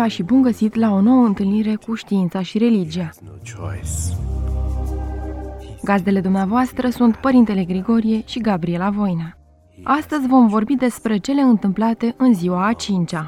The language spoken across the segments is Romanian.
ziua și bun găsit la o nouă întâlnire cu știința și religia. Gazdele dumneavoastră sunt Părintele Grigorie și Gabriela Voina. Astăzi vom vorbi despre cele întâmplate în ziua a cincea.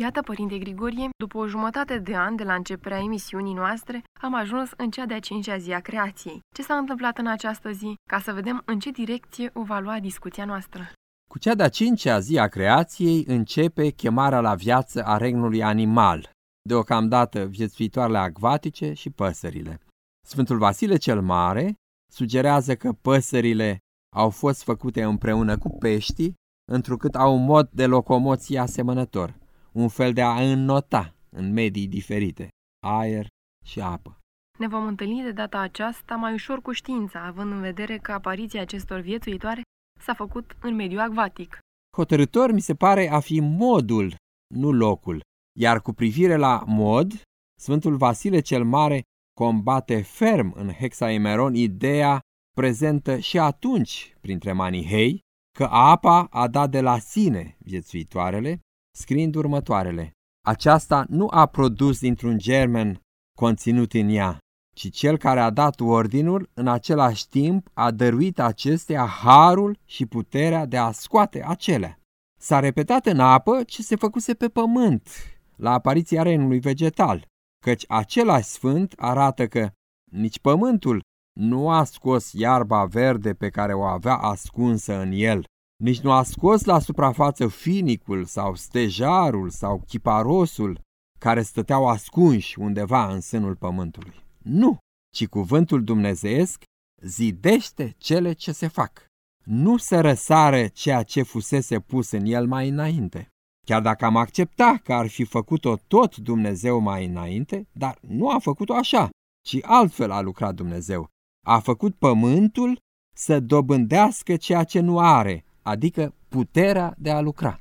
Iată, Părinte Grigorie, după o jumătate de an de la începerea emisiunii noastre, am ajuns în cea de-a cincea zi a creației. Ce s-a întâmplat în această zi, ca să vedem în ce direcție o va lua discuția noastră. Cu cea de-a cincea zi a creației începe chemarea la viață a regnului animal, deocamdată viețuitoarele acvatice și păsările. Sfântul Vasile cel Mare sugerează că păsările au fost făcute împreună cu peștii, întrucât au un mod de locomoție asemănător, un fel de a înnota în medii diferite, aer și apă. Ne vom întâlni de data aceasta mai ușor cu știința, având în vedere că apariția acestor viețuitoare s-a făcut în mediul acvatic. Hotărător mi se pare a fi modul, nu locul, iar cu privire la mod, Sfântul Vasile cel Mare combate ferm în Hexaemeron ideea prezentă și atunci printre manihei că apa a dat de la sine viețuitoarele, scriind următoarele. Aceasta nu a produs dintr-un germen conținut în ea, ci cel care a dat ordinul, în același timp a dăruit acestea harul și puterea de a scoate acelea. S-a repetat în apă ce se făcuse pe pământ, la apariția renului vegetal, căci același sfânt arată că nici pământul nu a scos iarba verde pe care o avea ascunsă în el, nici nu a scos la suprafață finicul sau stejarul sau chiparosul care stăteau ascunși undeva în sânul pământului. Nu, ci cuvântul dumnezeesc zidește cele ce se fac. Nu se răsare ceea ce fusese pus în el mai înainte. Chiar dacă am accepta că ar fi făcut-o tot Dumnezeu mai înainte, dar nu a făcut-o așa, ci altfel a lucrat Dumnezeu. A făcut pământul să dobândească ceea ce nu are, adică puterea de a lucra.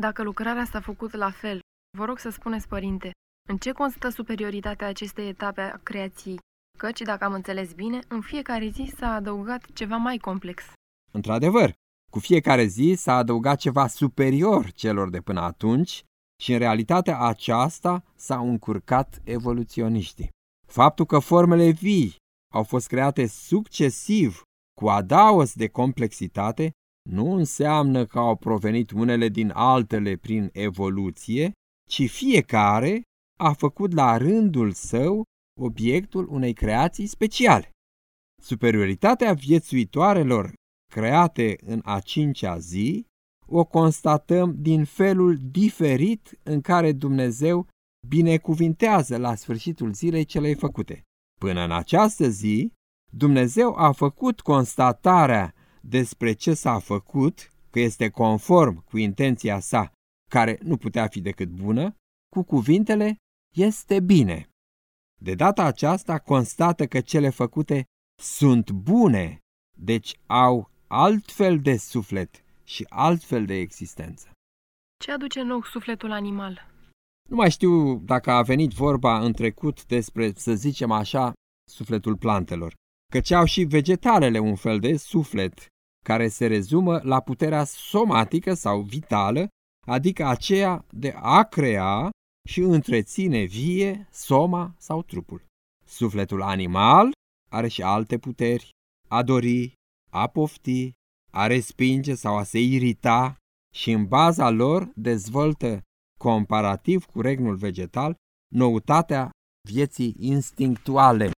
Dacă lucrarea s-a făcut la fel, vă rog să spuneți, părinte, în ce constă superioritatea acestei etape a creației? Căci, dacă am înțeles bine, în fiecare zi s-a adăugat ceva mai complex. Într-adevăr, cu fiecare zi s-a adăugat ceva superior celor de până atunci și în realitatea aceasta s-au încurcat evoluționiștii. Faptul că formele vii au fost create succesiv cu adaos de complexitate nu înseamnă că au provenit unele din altele prin evoluție, ci fiecare a făcut la rândul său obiectul unei creații speciale. Superioritatea viețuitoarelor create în a cincea zi o constatăm din felul diferit în care Dumnezeu binecuvintează la sfârșitul zilei celei făcute. Până în această zi, Dumnezeu a făcut constatarea despre ce s-a făcut, că este conform cu intenția sa, care nu putea fi decât bună, cu cuvintele este bine. De data aceasta constată că cele făcute sunt bune, deci au altfel de suflet și altfel de existență. Ce aduce în loc sufletul animal? Nu mai știu dacă a venit vorba în trecut despre, să zicem așa, sufletul plantelor, căci au și vegetalele un fel de suflet, care se rezumă la puterea somatică sau vitală, adică aceea de a crea și întreține vie soma sau trupul. Sufletul animal are și alte puteri, a dori, a pofti, a respinge sau a se irita și în baza lor dezvoltă, comparativ cu regnul vegetal, noutatea vieții instinctuale.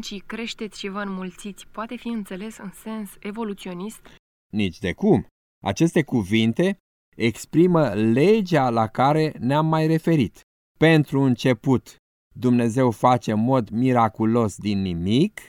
Finalul poruncii creșteți și vă înmulțiți poate fi înțeles în sens evoluționist? Nici de cum. Aceste cuvinte exprimă legea la care ne-am mai referit. Pentru început, Dumnezeu face în mod miraculos din nimic,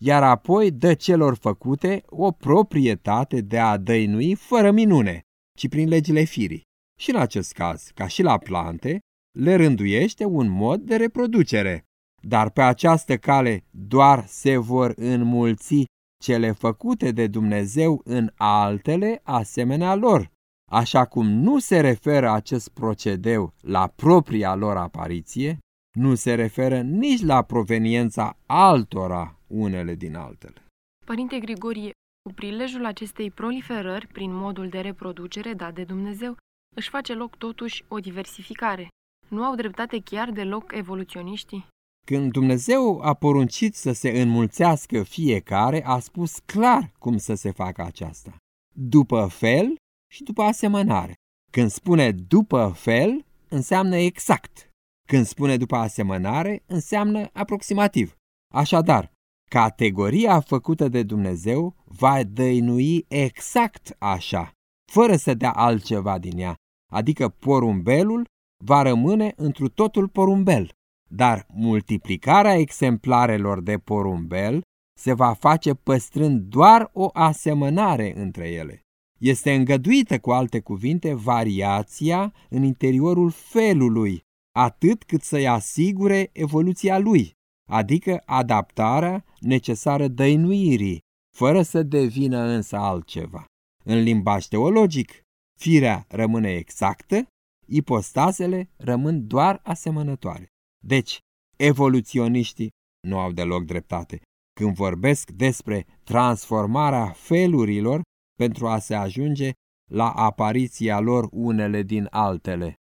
iar apoi dă celor făcute o proprietate de a dăinui fără minune, ci prin legile firii. Și în acest caz, ca și la plante, le rânduiește un mod de reproducere. Dar pe această cale doar se vor înmulți cele făcute de Dumnezeu în altele asemenea lor, așa cum nu se referă acest procedeu la propria lor apariție, nu se referă nici la proveniența altora unele din altele. Părinte Grigorie, cu prilejul acestei proliferări prin modul de reproducere dat de Dumnezeu, își face loc totuși o diversificare. Nu au dreptate chiar deloc evoluționiștii? Când Dumnezeu a poruncit să se înmulțească fiecare, a spus clar cum să se facă aceasta. După fel și după asemănare. Când spune după fel, înseamnă exact. Când spune după asemănare, înseamnă aproximativ. Așadar, categoria făcută de Dumnezeu va dăinui exact așa, fără să dea altceva din ea, adică porumbelul va rămâne întru totul porumbel, dar multiplicarea exemplarelor de porumbel se va face păstrând doar o asemănare între ele. Este îngăduită, cu alte cuvinte, variația în interiorul felului, atât cât să-i asigure evoluția lui, adică adaptarea necesară dăinuirii, fără să devină însă altceva. În limbaj teologic, firea rămâne exactă, ipostazele rămân doar asemănătoare. Deci, evoluționiștii nu au deloc dreptate când vorbesc despre transformarea felurilor pentru a se ajunge la apariția lor unele din altele.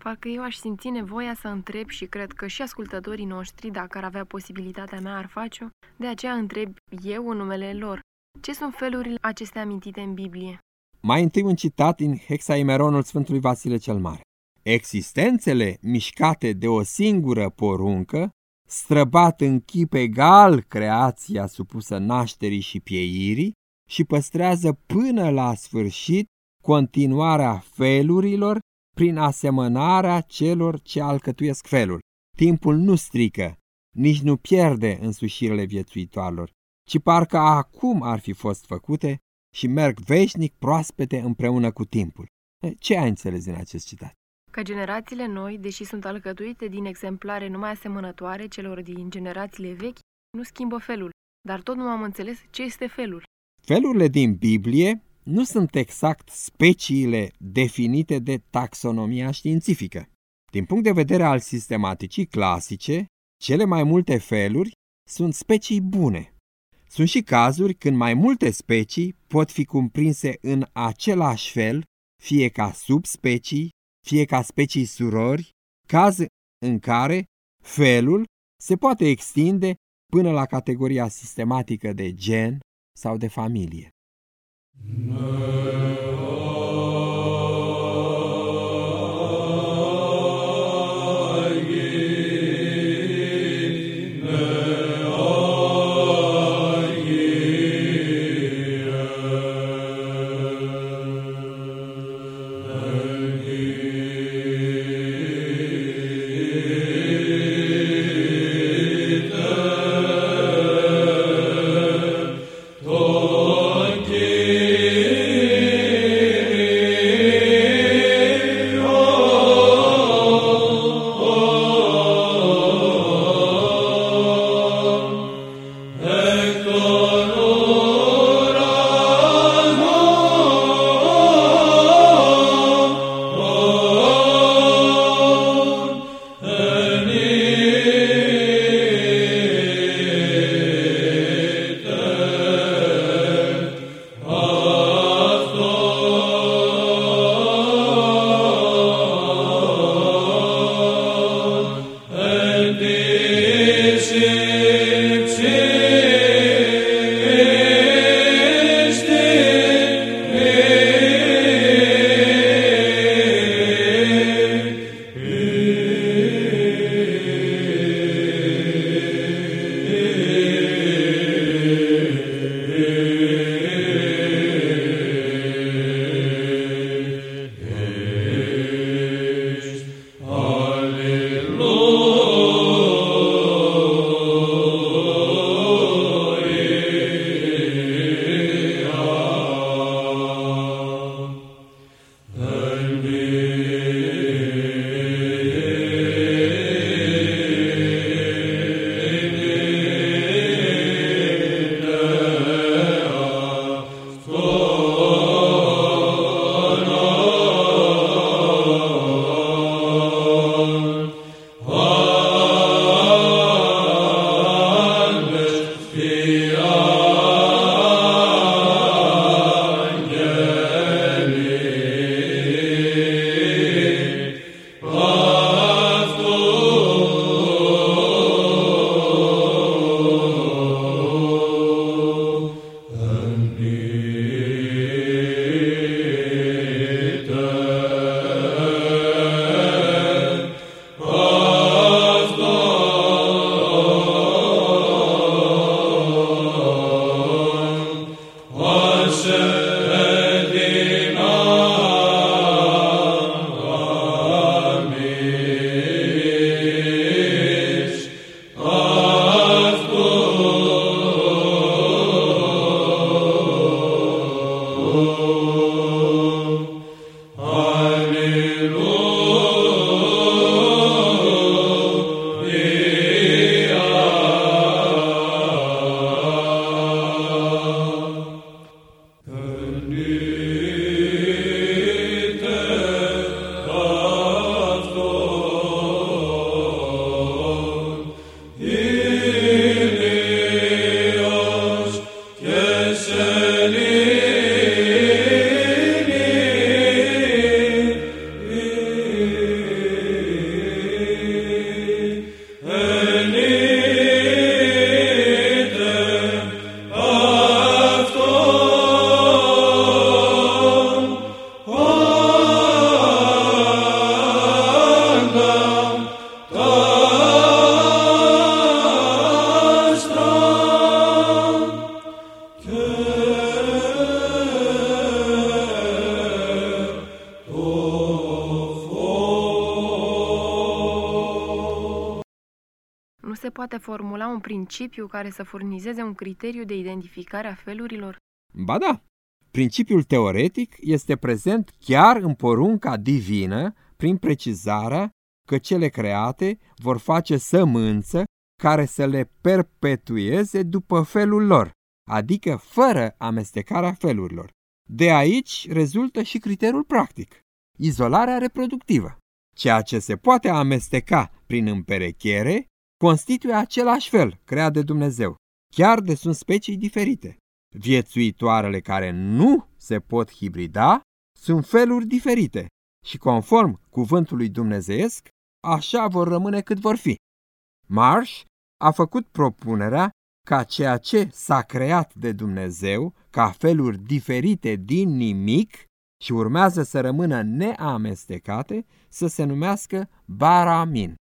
Parcă eu aș simți nevoia să întreb și cred că și ascultătorii noștri, dacă ar avea posibilitatea mea, ar face-o, de aceea întreb eu în numele lor. Ce sunt felurile acestea amintite în Biblie? Mai întâi un citat din Hexaimeronul Sfântului Vasile cel Mare. Existențele mișcate de o singură poruncă, străbat în chip egal creația supusă nașterii și pieirii și păstrează până la sfârșit continuarea felurilor prin asemănarea celor ce alcătuiesc felul. Timpul nu strică, nici nu pierde însușirile viețuitoarelor, ci parcă acum ar fi fost făcute și merg veșnic proaspete împreună cu timpul. Ce ai înțeles din acest citat? Că generațiile noi, deși sunt alcătuite din exemplare numai asemănătoare celor din generațiile vechi, nu schimbă felul, dar tot nu am înțeles ce este felul. Felurile din Biblie nu sunt exact speciile definite de taxonomia științifică. Din punct de vedere al sistematicii clasice, cele mai multe feluri sunt specii bune. Sunt și cazuri când mai multe specii pot fi cuprinse în același fel, fie ca subspecii, fie ca specii surori, caz în care felul se poate extinde până la categoria sistematică de gen sau de familie. No. go poate formula un principiu care să furnizeze un criteriu de identificare a felurilor? Ba da, principiul teoretic este prezent chiar în porunca divină prin precizarea că cele create vor face sămânță care să le perpetueze după felul lor, adică fără amestecarea felurilor. De aici rezultă și criteriul practic, izolarea reproductivă. Ceea ce se poate amesteca prin împerechiere constituie același fel creat de Dumnezeu, chiar de sunt specii diferite. Viețuitoarele care nu se pot hibrida sunt feluri diferite și conform cuvântului dumnezeiesc, așa vor rămâne cât vor fi. Marsh a făcut propunerea ca ceea ce s-a creat de Dumnezeu ca feluri diferite din nimic și urmează să rămână neamestecate, să se numească baramin.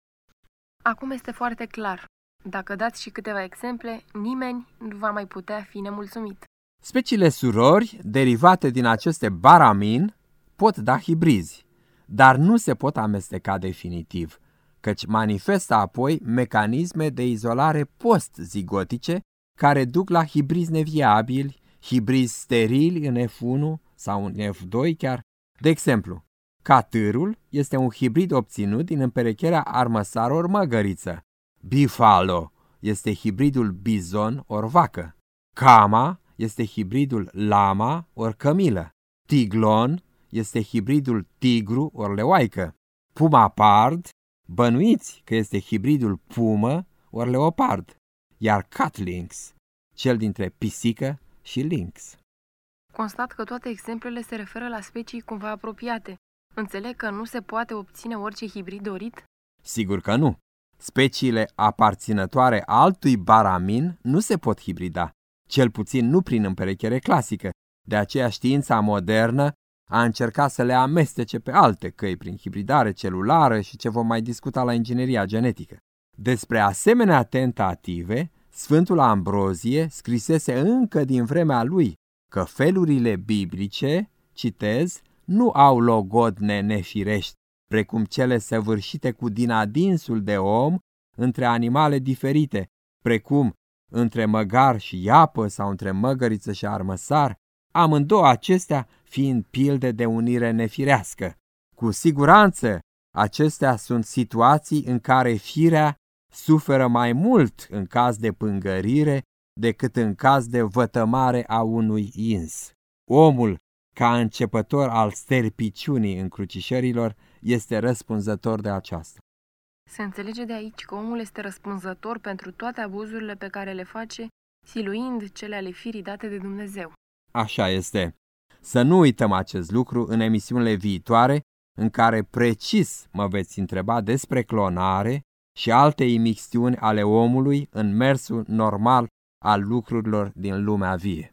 Acum este foarte clar. Dacă dați și câteva exemple, nimeni nu va mai putea fi nemulțumit. Speciile surori derivate din aceste baramin pot da hibrizi, dar nu se pot amesteca definitiv, căci manifestă apoi mecanisme de izolare post-zigotice care duc la hibrizi neviabili, hibrizi sterili în F1 sau în F2 chiar. De exemplu, catârul este un hibrid obținut din împerecherea armăsaror măgăriță. Bifalo este hibridul bizon ori vacă. Cama este hibridul lama ori cămilă. Tiglon este hibridul tigru ori leoaică. Puma pard, bănuiți că este hibridul pumă ori leopard. Iar catlynx, cel dintre pisică și lynx. Constat că toate exemplele se referă la specii cumva apropiate. Înțeleg că nu se poate obține orice hibrid dorit? Sigur că nu. Speciile aparținătoare altui baramin nu se pot hibrida, cel puțin nu prin împerechere clasică. De aceea știința modernă a încercat să le amestece pe alte căi prin hibridare celulară și ce vom mai discuta la ingineria genetică. Despre asemenea tentative, Sfântul Ambrozie scrisese încă din vremea lui că felurile biblice, citez, nu au logodne nefirești, precum cele săvârșite cu dinadinsul de om între animale diferite, precum între măgar și iapă sau între măgăriță și armăsar, amândouă acestea fiind pilde de unire nefirească. Cu siguranță, acestea sunt situații în care firea suferă mai mult în caz de pângărire decât în caz de vătămare a unui ins. Omul, ca începător al sterpiciunii încrucișărilor, este răspunzător de aceasta. Se înțelege de aici că omul este răspunzător pentru toate abuzurile pe care le face, siluind cele ale firii date de Dumnezeu. Așa este. Să nu uităm acest lucru în emisiunile viitoare, în care precis mă veți întreba despre clonare și alte imixtiuni ale omului în mersul normal al lucrurilor din lumea vie.